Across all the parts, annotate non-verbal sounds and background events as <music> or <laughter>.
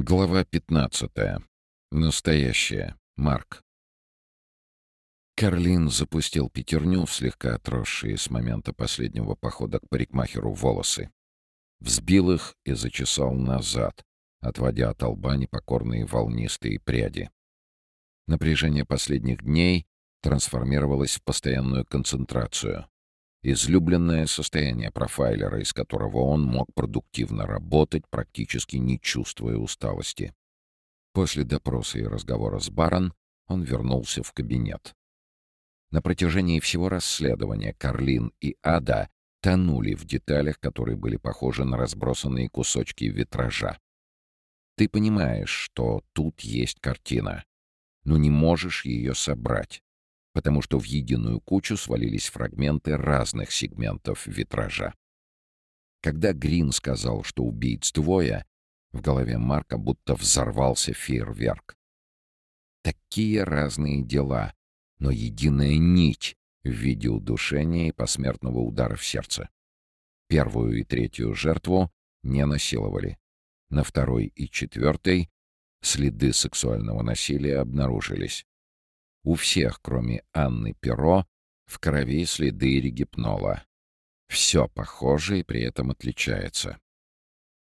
Глава 15. Настоящая. Марк. Карлин запустил пятерню в слегка отросшие с момента последнего похода к парикмахеру волосы. Взбил их и зачесал назад, отводя от лба непокорные волнистые пряди. Напряжение последних дней трансформировалось в постоянную концентрацию. Излюбленное состояние профайлера, из которого он мог продуктивно работать, практически не чувствуя усталости. После допроса и разговора с Барон он вернулся в кабинет. На протяжении всего расследования Карлин и Ада тонули в деталях, которые были похожи на разбросанные кусочки витража. Ты понимаешь, что тут есть картина, но не можешь ее собрать, потому что в единую кучу свалились фрагменты разных сегментов витража. Когда Грин сказал, что убийц двое, в голове Марка будто взорвался фейерверк. Такие разные дела, но единая нить в виде удушения и посмертного удара в сердце. Первую и третью жертву не насиловали. На второй и четвертой следы сексуального насилия обнаружились. У всех, кроме Анны Перо, в крови следы регипнола. Все похоже и при этом отличается.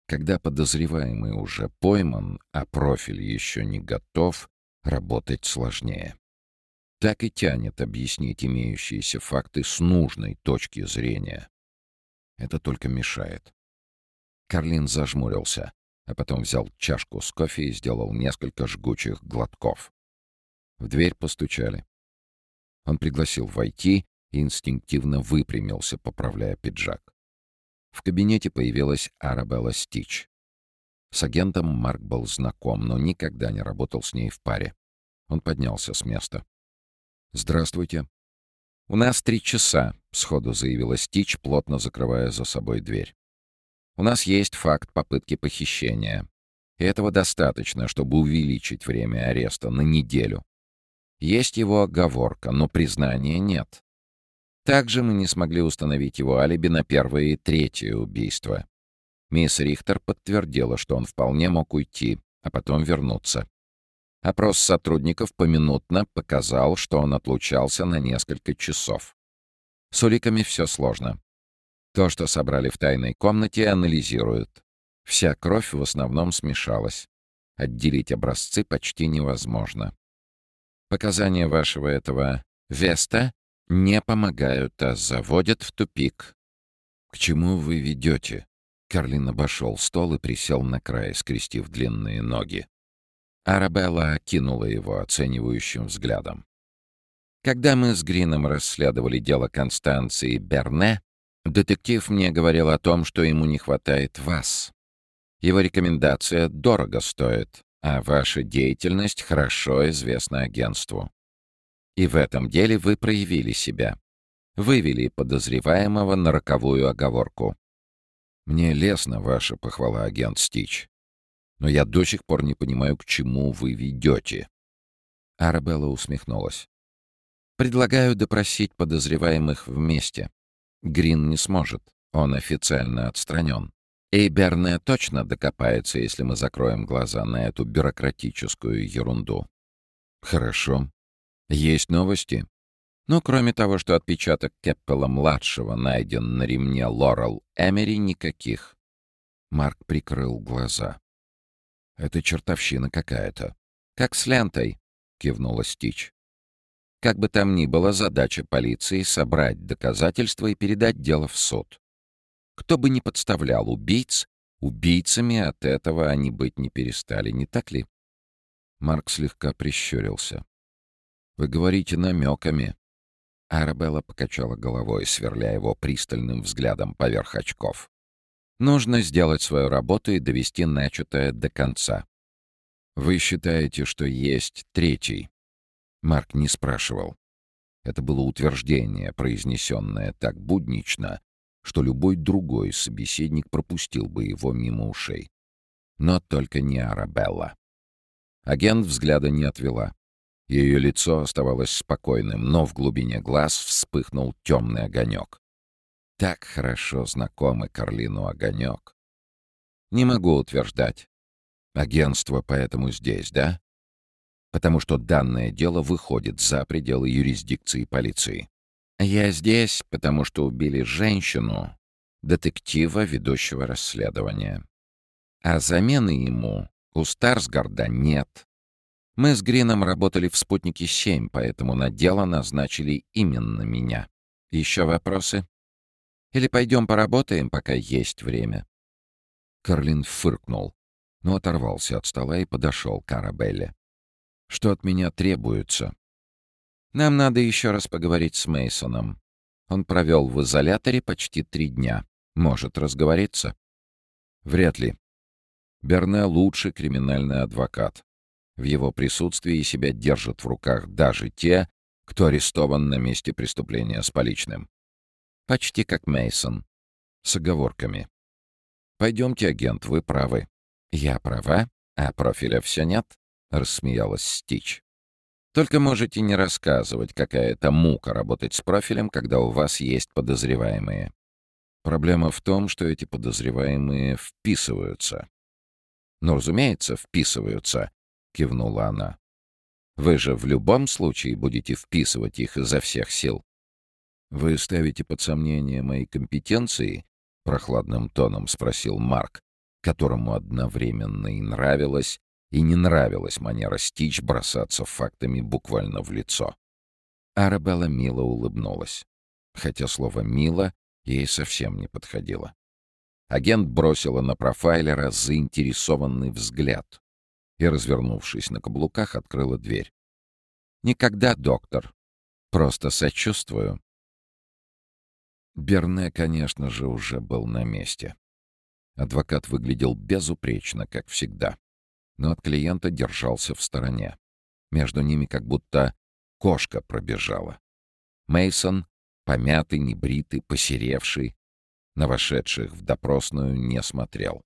Когда подозреваемый уже пойман, а профиль еще не готов, работать сложнее. Так и тянет объяснить имеющиеся факты с нужной точки зрения. Это только мешает. Карлин зажмурился, а потом взял чашку с кофе и сделал несколько жгучих глотков. В дверь постучали. Он пригласил войти и инстинктивно выпрямился, поправляя пиджак. В кабинете появилась Арабелла Стич. С агентом Марк был знаком, но никогда не работал с ней в паре. Он поднялся с места. «Здравствуйте». «У нас три часа», — сходу заявила Стич, плотно закрывая за собой дверь. «У нас есть факт попытки похищения. И этого достаточно, чтобы увеличить время ареста на неделю. Есть его оговорка, но признания нет. Также мы не смогли установить его алиби на первое и третье убийство. Мисс Рихтер подтвердила, что он вполне мог уйти, а потом вернуться. Опрос сотрудников поминутно показал, что он отлучался на несколько часов. С уликами все сложно. То, что собрали в тайной комнате, анализируют. Вся кровь в основном смешалась. Отделить образцы почти невозможно. Показания вашего этого Веста не помогают, а заводят в тупик. К чему вы ведете? Карлин обошел стол и присел на край, скрестив длинные ноги. Арабелла окинула его оценивающим взглядом. Когда мы с Грином расследовали дело Констанции Берне, детектив мне говорил о том, что ему не хватает вас. Его рекомендация дорого стоит, а ваша деятельность хорошо известна агентству. И в этом деле вы проявили себя. Вывели подозреваемого на роковую оговорку. Мне лестна ваша похвала, агент Стич. Но я до сих пор не понимаю, к чему вы ведете. Арабелла усмехнулась. Предлагаю допросить подозреваемых вместе. Грин не сможет. Он официально отстранен. И точно докопается, если мы закроем глаза на эту бюрократическую ерунду. Хорошо. Есть новости? Ну, кроме того, что отпечаток Кеппела-младшего найден на ремне Лорел Эмери, никаких. Марк прикрыл глаза. Это чертовщина какая-то. Как с лентой, кивнула Стич. Как бы там ни было, задача полиции — собрать доказательства и передать дело в суд. Кто бы ни подставлял убийц, убийцами от этого они быть не перестали, не так ли? Марк слегка прищурился. «Вы говорите намеками». Арабелла покачала головой, сверля его пристальным взглядом поверх очков. «Нужно сделать свою работу и довести начатое до конца. Вы считаете, что есть третий?» Марк не спрашивал. Это было утверждение, произнесенное так буднично, что любой другой собеседник пропустил бы его мимо ушей. Но только не Арабелла. Агент взгляда не отвела. Ее лицо оставалось спокойным, но в глубине глаз вспыхнул темный огонек. Так хорошо знакомый Карлину огонек. Не могу утверждать. Агентство поэтому здесь, да? Потому что данное дело выходит за пределы юрисдикции полиции. Я здесь, потому что убили женщину, детектива, ведущего расследования. А замены ему у Старсгарда нет. Мы с Грином работали в «Спутнике 7», поэтому на дело назначили именно меня. Еще вопросы? Или пойдем поработаем, пока есть время?» Карлин фыркнул, но оторвался от стола и подошел к Арабелле. «Что от меня требуется?» «Нам надо еще раз поговорить с Мейсоном. Он провел в изоляторе почти три дня. Может разговориться?» «Вряд ли. Берне лучший криминальный адвокат. В его присутствии себя держат в руках даже те, кто арестован на месте преступления с поличным. Почти как Мейсон. С оговорками. Пойдемте, агент, вы правы. Я права, а профиля все нет, рассмеялась Стич. Только можете не рассказывать, какая это мука работать с профилем, когда у вас есть подозреваемые. Проблема в том, что эти подозреваемые вписываются. «Ну, разумеется, вписываются», — кивнула она. «Вы же в любом случае будете вписывать их изо всех сил». «Вы ставите под сомнение мои компетенции?» — прохладным тоном спросил Марк, которому одновременно и нравилась, и не нравилась манера Стич бросаться фактами буквально в лицо. Арабелла мило улыбнулась, хотя слово «мило» ей совсем не подходило. Агент бросила на профайлера заинтересованный взгляд и, развернувшись на каблуках, открыла дверь. «Никогда, доктор. Просто сочувствую». Берне, конечно же, уже был на месте. Адвокат выглядел безупречно, как всегда, но от клиента держался в стороне. Между ними как будто кошка пробежала. Мейсон, помятый, небритый, посеревший, на вошедших в допросную не смотрел.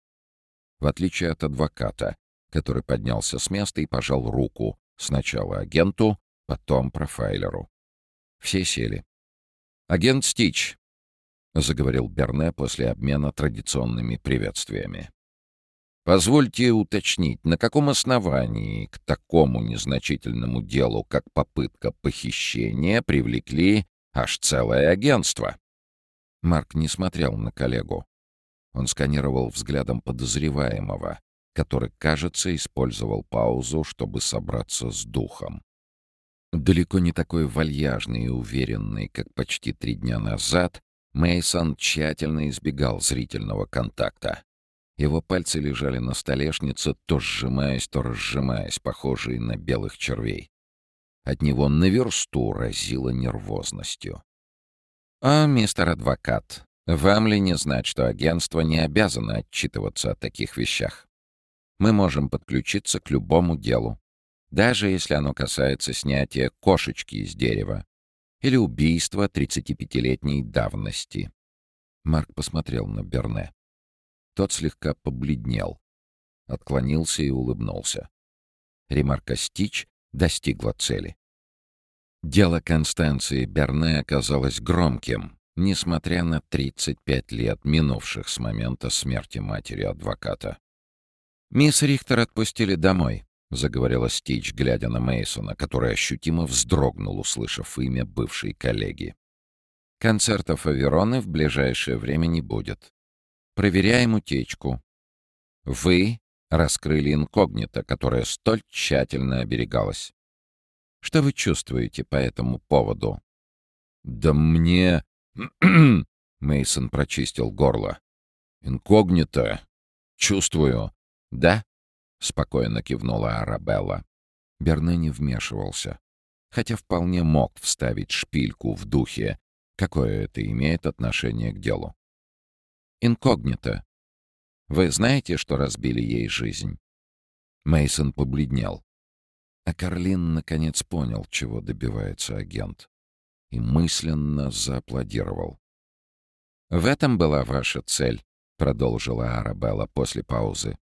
В отличие от адвоката, который поднялся с места и пожал руку сначала агенту, потом профайлеру. Все сели. «Агент Стич», — заговорил Берне после обмена традиционными приветствиями. «Позвольте уточнить, на каком основании к такому незначительному делу, как попытка похищения, привлекли аж целое агентство?» Марк не смотрел на коллегу. Он сканировал взглядом подозреваемого, который, кажется, использовал паузу, чтобы собраться с духом. Далеко не такой вальяжный и уверенный, как почти три дня назад, Мейсон тщательно избегал зрительного контакта. Его пальцы лежали на столешнице, то сжимаясь, то разжимаясь, похожие на белых червей. От него на версту разило нервозностью. «А, мистер адвокат, вам ли не знать, что агентство не обязано отчитываться о таких вещах? Мы можем подключиться к любому делу, даже если оно касается снятия кошечки из дерева или убийства 35-летней давности». Марк посмотрел на Берне. Тот слегка побледнел, отклонился и улыбнулся. Ремарка Стич достигла цели. Дело Констанции Берне оказалось громким, несмотря на 35 лет, минувших с момента смерти матери адвоката. «Мисс Рихтер отпустили домой», — заговорила Стич, глядя на Мейсона, который ощутимо вздрогнул, услышав имя бывшей коллеги. «Концертов Авероны в ближайшее время не будет. Проверяем утечку. Вы раскрыли инкогнито, которое столь тщательно оберегалось. Что вы чувствуете по этому поводу? Да мне... <clears throat> Мейсон прочистил горло. Инкогнито. Чувствую. Да? Спокойно кивнула Арабелла. Берне не вмешивался, хотя вполне мог вставить шпильку в духе. Какое это имеет отношение к делу? Инкогнито. Вы знаете, что разбили ей жизнь? Мейсон побледнел. А Карлин наконец понял, чего добивается агент. И мысленно зааплодировал. «В этом была ваша цель», — продолжила Арабелла после паузы.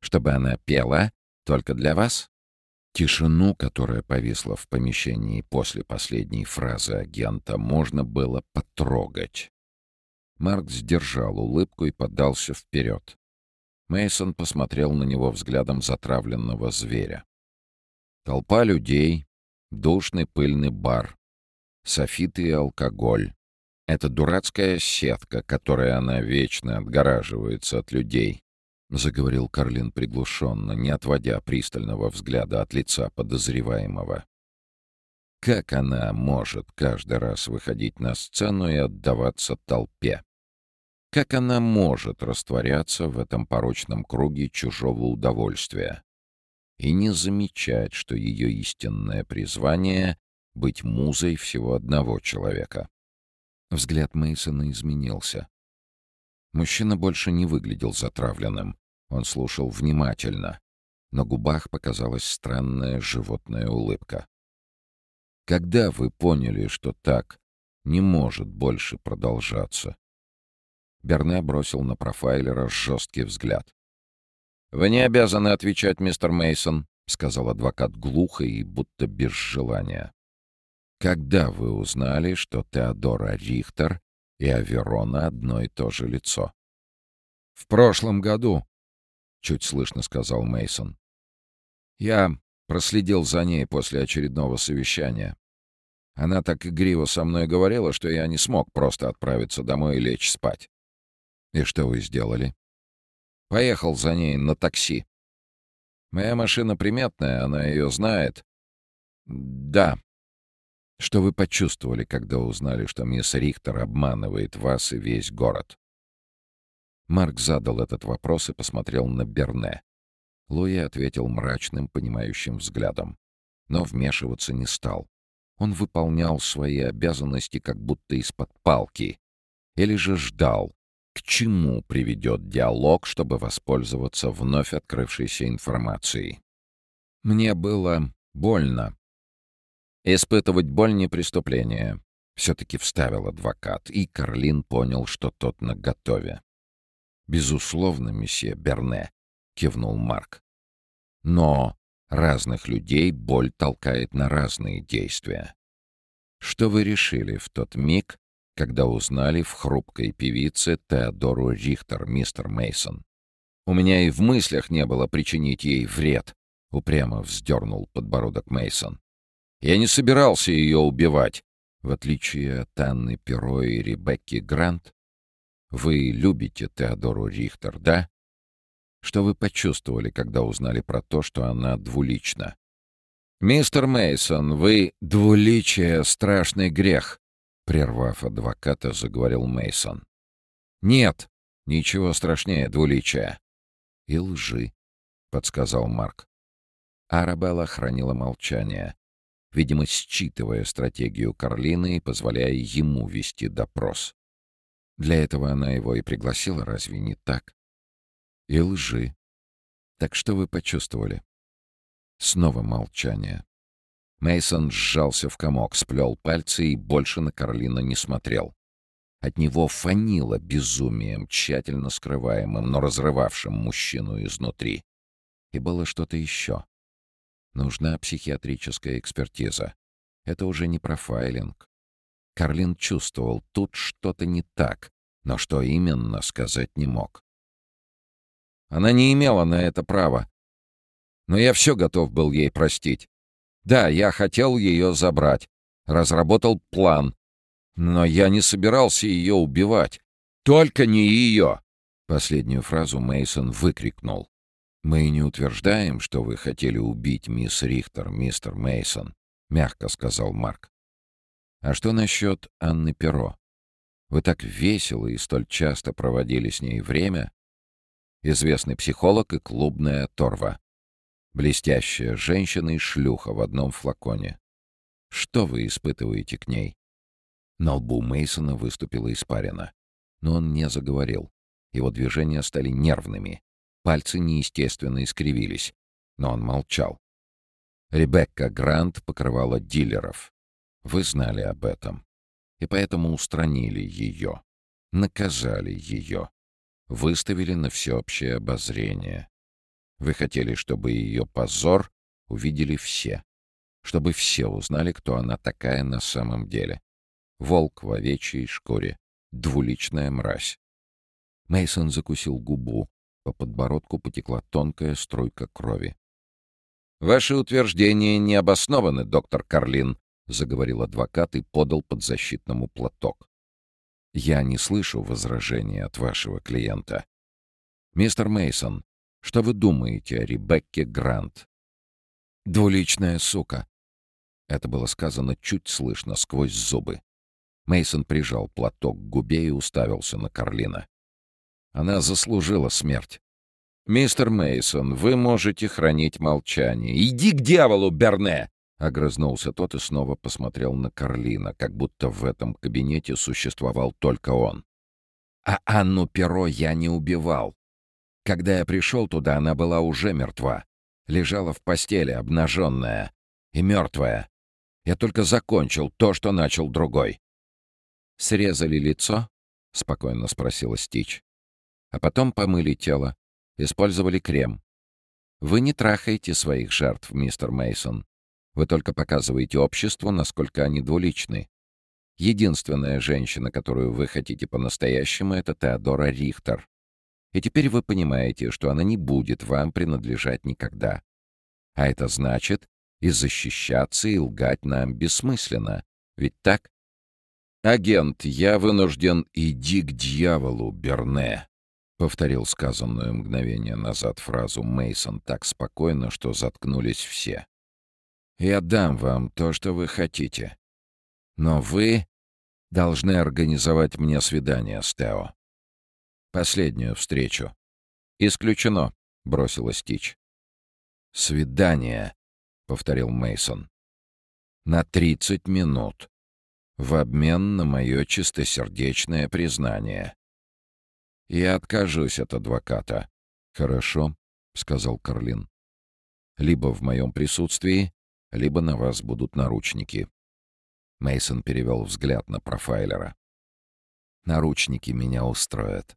«Чтобы она пела только для вас?» Тишину, которая повисла в помещении после последней фразы агента, можно было потрогать. Марк сдержал улыбку и подался вперед. Мейсон посмотрел на него взглядом затравленного зверя. Толпа людей, душный пыльный бар, софиты и алкоголь. Это дурацкая сетка, которой она вечно отгораживается от людей, — заговорил Карлин приглушенно, не отводя пристального взгляда от лица подозреваемого. Как она может каждый раз выходить на сцену и отдаваться толпе? Как она может растворяться в этом порочном круге чужого удовольствия и не замечать, что ее истинное призвание — быть музой всего одного человека? Взгляд Мейсона изменился. Мужчина больше не выглядел затравленным. Он слушал внимательно. На губах показалась странная животная улыбка. Когда вы поняли, что так не может больше продолжаться? Берне бросил на профайлера жесткий взгляд. «Вы не обязаны отвечать, мистер Мейсон, сказал адвокат глухо и будто без желания. «Когда вы узнали, что Теодора Рихтер и Аверона одно и то же лицо?» «В прошлом году», — чуть слышно сказал Мейсон. «Я Проследил за ней после очередного совещания. Она так игриво со мной говорила, что я не смог просто отправиться домой и лечь спать. И что вы сделали? Поехал за ней на такси. Моя машина приметная, она ее знает. Да. Что вы почувствовали, когда узнали, что мисс Рихтер обманывает вас и весь город? Марк задал этот вопрос и посмотрел на Берне. Луи ответил мрачным, понимающим взглядом. Но вмешиваться не стал. Он выполнял свои обязанности как будто из-под палки. Или же ждал, к чему приведет диалог, чтобы воспользоваться вновь открывшейся информацией. «Мне было больно». «Испытывать боль не преступление», — все-таки вставил адвокат, и Карлин понял, что тот наготове. «Безусловно, месье Берне», — кивнул Марк. Но разных людей боль толкает на разные действия. Что вы решили в тот миг, когда узнали в хрупкой певице Теодору Рихтер, мистер Мейсон? У меня и в мыслях не было причинить ей вред, упрямо вздернул подбородок Мейсон. Я не собирался ее убивать, в отличие от Анны Перо и Ребекки Грант. Вы любите Теодору Рихтер, да? Что вы почувствовали, когда узнали про то, что она двулична? «Мистер Мейсон, вы двуличие — страшный грех», — прервав адвоката, заговорил Мейсон. «Нет, ничего страшнее двуличия». «И лжи», — подсказал Марк. Арабелла хранила молчание, видимо, считывая стратегию Карлины и позволяя ему вести допрос. Для этого она его и пригласила, разве не так? и лжи. Так что вы почувствовали? Снова молчание. Мейсон сжался в комок, сплел пальцы и больше на Карлина не смотрел. От него фанило безумием, тщательно скрываемым, но разрывавшим мужчину изнутри. И было что-то еще. Нужна психиатрическая экспертиза. Это уже не профайлинг. Карлин чувствовал, тут что-то не так, но что именно, сказать не мог. Она не имела на это права. Но я все готов был ей простить. Да, я хотел ее забрать, разработал план. Но я не собирался ее убивать. Только не ее!» Последнюю фразу Мейсон выкрикнул. «Мы не утверждаем, что вы хотели убить мисс Рихтер, мистер Мейсон, мягко сказал Марк. «А что насчет Анны Перо? Вы так весело и столь часто проводили с ней время, известный психолог и клубная торва. Блестящая женщина и шлюха в одном флаконе. Что вы испытываете к ней? На лбу Мейсона выступила испарина. Но он не заговорил. Его движения стали нервными. Пальцы неестественно искривились. Но он молчал. Ребекка Грант покрывала дилеров. Вы знали об этом. И поэтому устранили ее. Наказали ее выставили на всеобщее обозрение. Вы хотели, чтобы ее позор увидели все, чтобы все узнали, кто она такая на самом деле. Волк в овечьей шкуре, двуличная мразь. Мейсон закусил губу, По подбородку потекла тонкая струйка крови. «Ваши утверждения не обоснованы, доктор Карлин», — заговорил адвокат и подал подзащитному платок. «Я не слышу возражения от вашего клиента. Мистер Мейсон, что вы думаете о Ребекке Грант?» «Двуличная сука!» Это было сказано чуть слышно сквозь зубы. Мейсон прижал платок к губе и уставился на Карлина. Она заслужила смерть. «Мистер Мейсон, вы можете хранить молчание. Иди к дьяволу, Берне!» Огрызнулся тот и снова посмотрел на Карлина, как будто в этом кабинете существовал только он. «А Анну Перо я не убивал. Когда я пришел туда, она была уже мертва. Лежала в постели, обнаженная. И мертвая. Я только закончил то, что начал другой. «Срезали лицо?» — спокойно спросила Стич. «А потом помыли тело. Использовали крем. Вы не трахаете своих жертв, мистер Мейсон. Вы только показываете обществу, насколько они двуличны. Единственная женщина, которую вы хотите по-настоящему, это Теодора Рихтер. И теперь вы понимаете, что она не будет вам принадлежать никогда. А это значит, и защищаться, и лгать нам бессмысленно. Ведь так? «Агент, я вынужден иди к дьяволу, Берне», — повторил сказанную мгновение назад фразу Мейсон так спокойно, что заткнулись все. Я дам вам то, что вы хотите. Но вы должны организовать мне свидание с Тео. Последнюю встречу. Исключено, бросила Стич. Свидание, повторил Мейсон. На тридцать минут. В обмен на мое чистосердечное признание. Я откажусь от адвоката. Хорошо, сказал Карлин. Либо в моем присутствии, либо на вас будут наручники. Мейсон перевел взгляд на профайлера. Наручники меня устроят.